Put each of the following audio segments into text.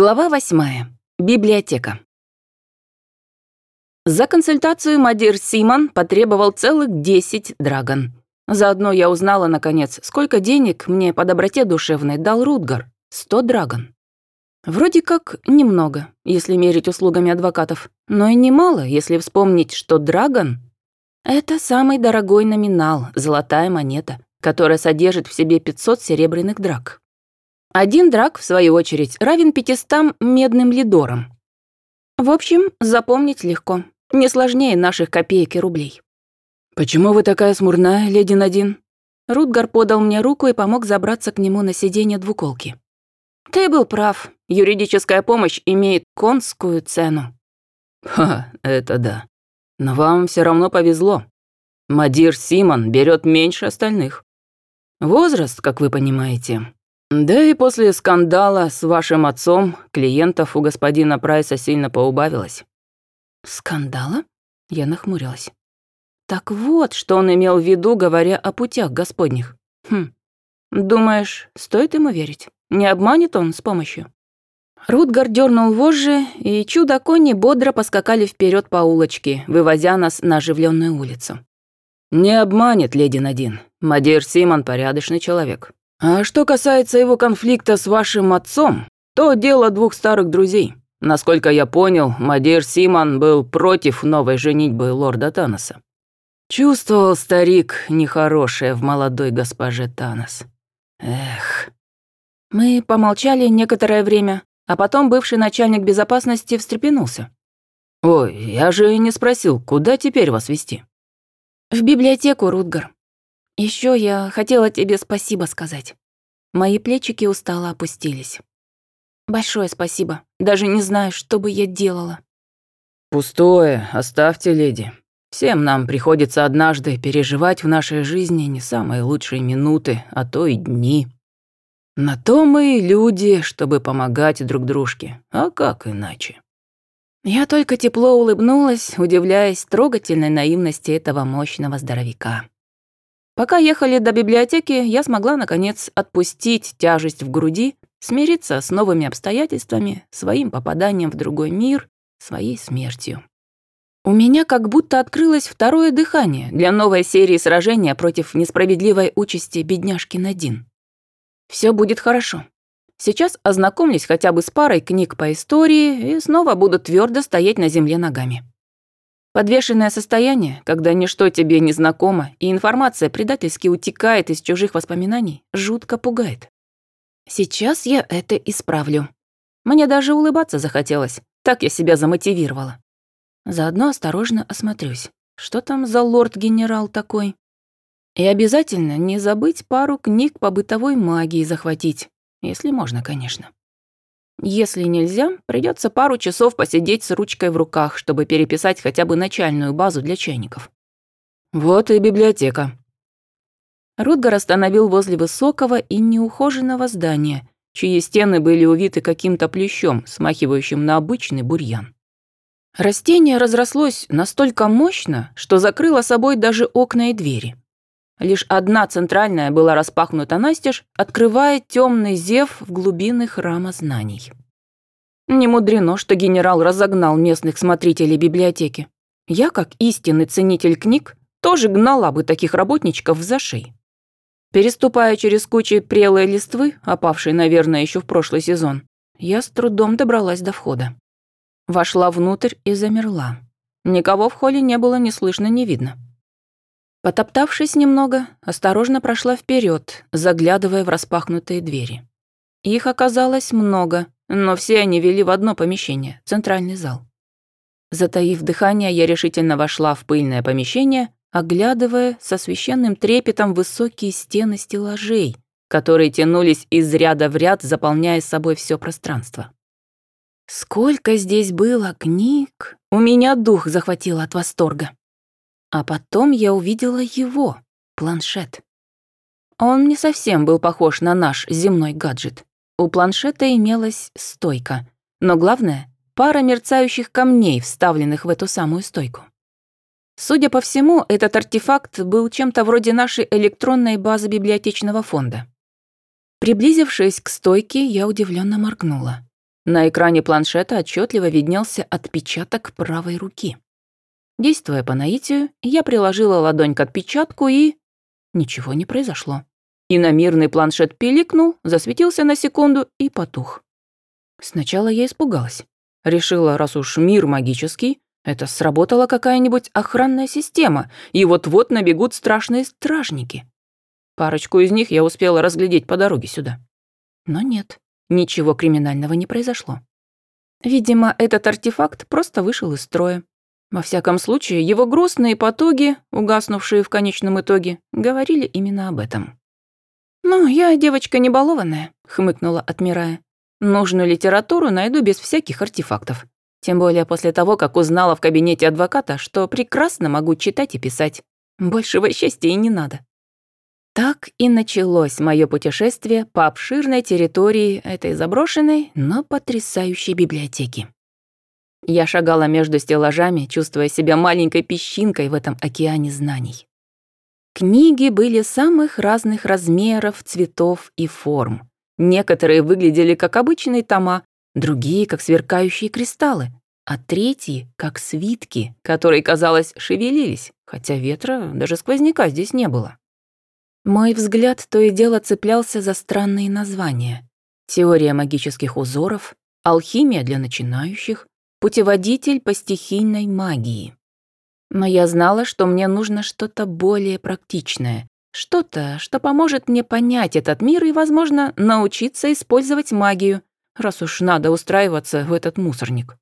Глава восьмая. Библиотека. За консультацию Мадир Симон потребовал целых 10 драгон. Заодно я узнала, наконец, сколько денег мне по доброте душевной дал Рутгар. 100 драгон. Вроде как немного, если мерить услугами адвокатов, но и немало, если вспомнить, что драгон — это самый дорогой номинал, золотая монета, которая содержит в себе 500 серебряных драк. Один драк, в свою очередь, равен 500 медным лидорам. В общем, запомнить легко. Не сложнее наших копеек и рублей. «Почему вы такая смурная, леди Надин?» Рутгар подал мне руку и помог забраться к нему на сиденье двуколки. «Ты был прав. Юридическая помощь имеет конскую цену». «Ха, это да. Но вам все равно повезло. Мадир Симон берет меньше остальных. Возраст, как вы понимаете, да и после скандала с вашим отцом клиентов у господина Прайса сильно поубавилось. Скандала? Я нахмурилась. Так вот, что он имел в виду, говоря о путях господних. Хм. Думаешь, стоит ему верить? Не обманет он с помощью? Рутгар дернул вожжи, и чудо-кони бодро поскакали вперед по улочке, вывозя нас на оживленную улицу. «Не обманет, леди Надин. Мадир Симон порядочный человек. А что касается его конфликта с вашим отцом, то дело двух старых друзей. Насколько я понял, Мадир Симон был против новой женитьбы лорда Таноса. Чувствовал старик нехорошее в молодой госпоже Танос. Эх. Мы помолчали некоторое время, а потом бывший начальник безопасности встрепенулся. «Ой, я же не спросил, куда теперь вас вести?» «В библиотеку, Рутгар. Еще я хотела тебе спасибо сказать. Мои плечики устало опустились. Большое спасибо. Даже не знаю, что бы я делала. Пустое, оставьте, леди. Всем нам приходится однажды переживать в нашей жизни не самые лучшие минуты, а то и дни. На то мы и люди, чтобы помогать друг дружке. А как иначе? Я только тепло улыбнулась, удивляясь трогательной наивности этого мощного здоровяка. Пока ехали до библиотеки, я смогла, наконец, отпустить тяжесть в груди, смириться с новыми обстоятельствами, своим попаданием в другой мир, своей смертью. У меня как будто открылось второе дыхание для новой серии сражения против несправедливой участи бедняжки Надин. Все будет хорошо. Сейчас ознакомлюсь хотя бы с парой книг по истории и снова буду твердо стоять на земле ногами. Подвешенное состояние, когда ничто тебе не знакомо, и информация предательски утекает из чужих воспоминаний, жутко пугает. Сейчас я это исправлю. Мне даже улыбаться захотелось, так я себя замотивировала. Заодно осторожно осмотрюсь. Что там за лорд-генерал такой? И обязательно не забыть пару книг по бытовой магии захватить, если можно, конечно. Если нельзя, придется пару часов посидеть с ручкой в руках, чтобы переписать хотя бы начальную базу для чайников. Вот и библиотека. Рутгар остановил возле высокого и неухоженного здания, чьи стены были увиты каким-то плющом, смахивающим на обычный бурьян. Растение разрослось настолько мощно, что закрыло собой даже окна и двери. Лишь одна центральная была распахнута настежь, открывая темный зев в глубины храма знаний. Не мудрено, что генерал разогнал местных смотрителей библиотеки. Я, как истинный ценитель книг, тоже гнала бы таких работничков в зашей. Переступая через кучи прелой листвы, опавшей, наверное, еще в прошлый сезон, я с трудом добралась до входа. Вошла внутрь и замерла. Никого в холле не было ни слышно, ни видно. Потоптавшись немного, осторожно прошла вперед, заглядывая в распахнутые двери. Их оказалось много, но все они вели в одно помещение, центральный зал. Затаив дыхание, я решительно вошла в пыльное помещение, оглядывая со священным трепетом высокие стены стеллажей, которые тянулись из ряда в ряд, заполняя собой все пространство. Сколько здесь было книг! У меня дух захватило от восторга. А потом я увидела его, планшет. Он не совсем был похож на наш земной гаджет. У планшета имелась стойка, но главное — пара мерцающих камней, вставленных в эту самую стойку. Судя по всему, этот артефакт был чем-то вроде нашей электронной базы библиотечного фонда. Приблизившись к стойке, я удивленно моргнула. На экране планшета отчетливо виднелся отпечаток правой руки. Действуя по наитию, я приложила ладонь к отпечатку и... Ничего не произошло. И на мирный планшет пиликнул, засветился на секунду и потух. Сначала я испугалась. Решила, раз уж мир магический, это сработала какая-нибудь охранная система, и вот-вот набегут страшные стражники. Парочку из них я успела разглядеть по дороге сюда. Но нет, ничего криминального не произошло. Видимо, этот артефакт просто вышел из строя. Во всяком случае, его грустные потуги, угаснувшие в конечном итоге, говорили именно об этом. «Ну, я девочка небалованная», — хмыкнула, отмирая. «Нужную литературу найду без всяких артефактов. Тем более после того, как узнала в кабинете адвоката, что прекрасно могу читать и писать. Большего счастья и не надо». Так и началось мое путешествие по обширной территории этой заброшенной, но потрясающей библиотеки. Я шагала между стеллажами, чувствуя себя маленькой песчинкой в этом океане знаний. Книги были самых разных размеров, цветов и форм. Некоторые выглядели как обычные тома, другие — как сверкающие кристаллы, а третьи — как свитки, которые, казалось, шевелились, хотя ветра, даже сквозняка здесь не было. Мой взгляд то и дело цеплялся за странные названия. Теория магических узоров, алхимия для начинающих, путеводитель по стихийной магии. Но я знала, что мне нужно что-то более практичное, что-то, что поможет мне понять этот мир и, возможно, научиться использовать магию, раз уж надо устраиваться в этот мусорник.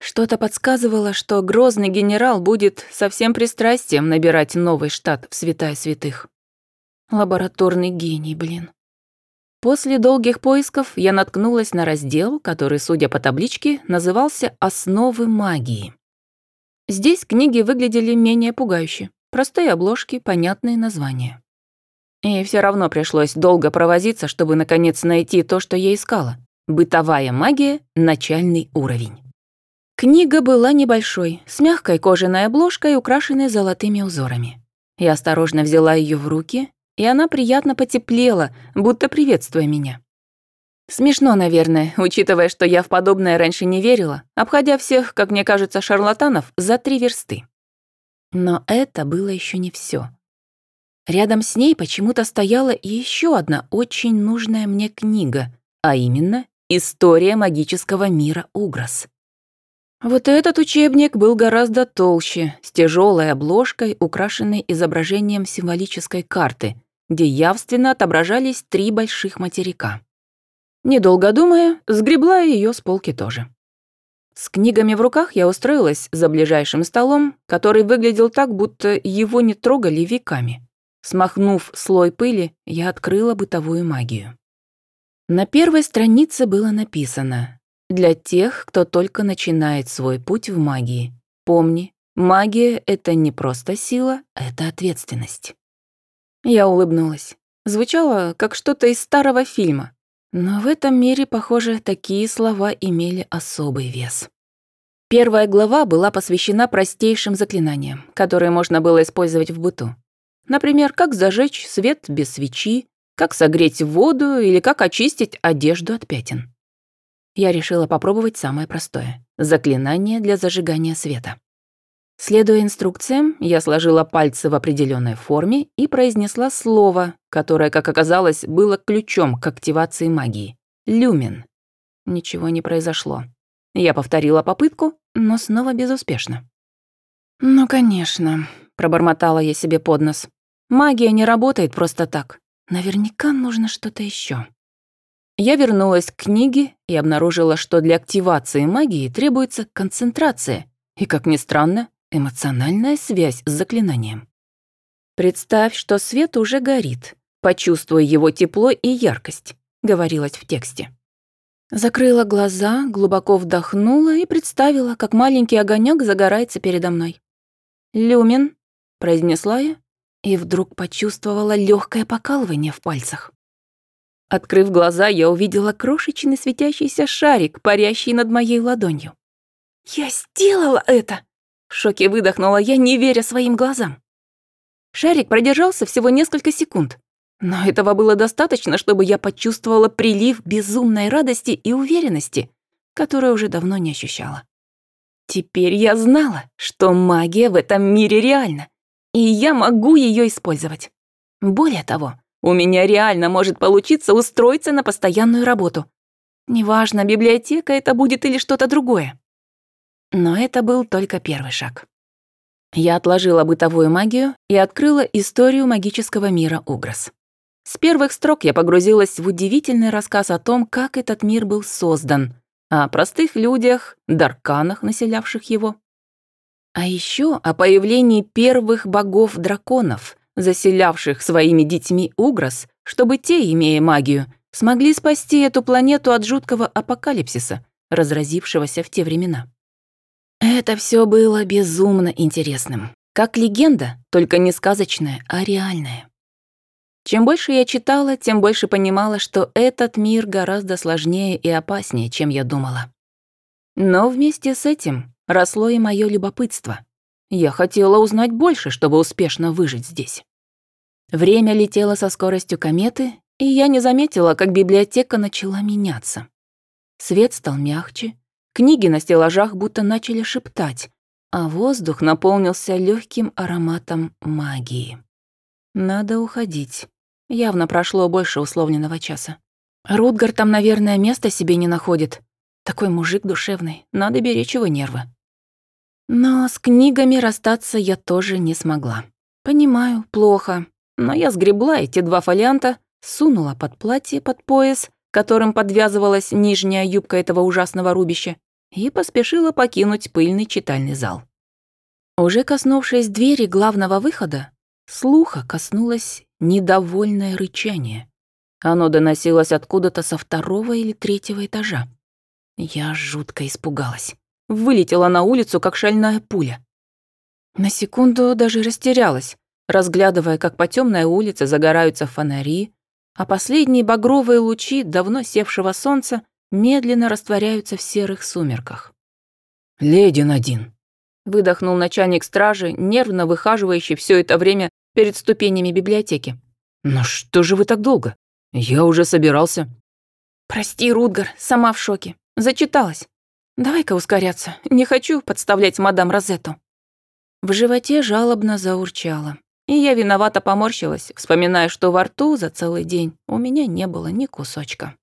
Что-то подсказывало, что грозный генерал будет со всем пристрастием набирать новый штат в святая святых. Лабораторный гений, блин. После долгих поисков я наткнулась на раздел, который, судя по табличке, назывался «Основы магии». Здесь книги выглядели менее пугающе. Простые обложки, понятные названия. И все равно пришлось долго провозиться, чтобы наконец найти то, что я искала. Бытовая магия, начальный уровень. Книга была небольшой, с мягкой кожаной обложкой, украшенной золотыми узорами. Я осторожно взяла ее в руки и она приятно потеплела, будто приветствуя меня. Смешно, наверное, учитывая, что я в подобное раньше не верила, обходя всех, как мне кажется, шарлатанов за три версты. Но это было еще не все. Рядом с ней почему-то стояла еще одна очень нужная мне книга, а именно «История магического мира Угрос». Вот этот учебник был гораздо толще, с тяжелой обложкой, украшенной изображением символической карты, где явственно отображались три больших материка. Недолго думая, сгребла ее с полки тоже. С книгами в руках я устроилась за ближайшим столом, который выглядел так, будто его не трогали веками. Смахнув слой пыли, я открыла бытовую магию. На первой странице было написано «Для тех, кто только начинает свой путь в магии. Помни, магия — это не просто сила, это ответственность». Я улыбнулась. Звучало, как что-то из старого фильма. Но в этом мире, похоже, такие слова имели особый вес. Первая глава была посвящена простейшим заклинаниям, которые можно было использовать в быту. Например, как зажечь свет без свечи, как согреть воду или как очистить одежду от пятен. Я решила попробовать самое простое — заклинание для зажигания света. Следуя инструкциям, я сложила пальцы в определенной форме и произнесла слово, которое, как оказалось, было ключом к активации магии. «Люмен». Ничего не произошло. Я повторила попытку, но снова безуспешно. «Ну, конечно», — пробормотала я себе под нос. «Магия не работает просто так. Наверняка нужно что-то еще. Я вернулась к книге и обнаружила, что для активации магии требуется концентрация. И, как ни странно, Эмоциональная связь с заклинанием. «Представь, что свет уже горит. Почувствуй его тепло и яркость», — говорилось в тексте. Закрыла глаза, глубоко вдохнула и представила, как маленький огонек загорается передо мной. «Люмен», — произнесла я, и вдруг почувствовала легкое покалывание в пальцах. Открыв глаза, я увидела крошечный светящийся шарик, парящий над моей ладонью. «Я сделала это!» В шоке выдохнула я, не веря своим глазам. Шарик продержался всего несколько секунд. Но этого было достаточно, чтобы я почувствовала прилив безумной радости и уверенности, которую уже давно не ощущала. Теперь я знала, что магия в этом мире реальна, и я могу ее использовать. Более того, у меня реально может получиться устроиться на постоянную работу. Неважно, библиотека это будет или что-то другое. Но это был только первый шаг. Я отложила бытовую магию и открыла историю магического мира Угрос. С первых строк я погрузилась в удивительный рассказ о том, как этот мир был создан, о простых людях, дарканах, населявших его. А еще о появлении первых богов-драконов, заселявших своими детьми Угрос, чтобы те, имея магию, смогли спасти эту планету от жуткого апокалипсиса, разразившегося в те времена. Это все было безумно интересным. Как легенда, только не сказочная, а реальная. Чем больше я читала, тем больше понимала, что этот мир гораздо сложнее и опаснее, чем я думала. Но вместе с этим росло и мое любопытство. Я хотела узнать больше, чтобы успешно выжить здесь. Время летело со скоростью кометы, и я не заметила, как библиотека начала меняться. Свет стал мягче, книги на стеллажах будто начали шептать, а воздух наполнился легким ароматом магии. Надо уходить. Явно прошло больше условленного часа. Рутгар там, наверное, места себе не находит. Такой мужик душевный, надо беречь его нервы. Но с книгами расстаться я тоже не смогла. Понимаю, плохо, но я сгребла эти два фолианта, сунула под платье под пояс, которым подвязывалась нижняя юбка этого ужасного рубища, и поспешила покинуть пыльный читальный зал. Уже коснувшись двери главного выхода, слуха коснулось недовольное рычание. Оно доносилось откуда-то со второго или третьего этажа. Я жутко испугалась. Вылетела на улицу, как шальная пуля. На секунду даже растерялась, разглядывая, как по темной улице загораются фонари, а последние багровые лучи давно севшего солнца медленно растворяются в серых сумерках. «Леди Надин», — выдохнул начальник стражи, нервно выхаживающий все это время перед ступенями библиотеки. «Ну что же вы так долго? Я уже собирался». «Прости, Рутгар, сама в шоке. Зачиталась. Давай-ка ускоряться. Не хочу подставлять мадам Розетту». В животе жалобно заурчало. И я виновато поморщилась, вспоминая, что во рту за целый день у меня не было ни кусочка.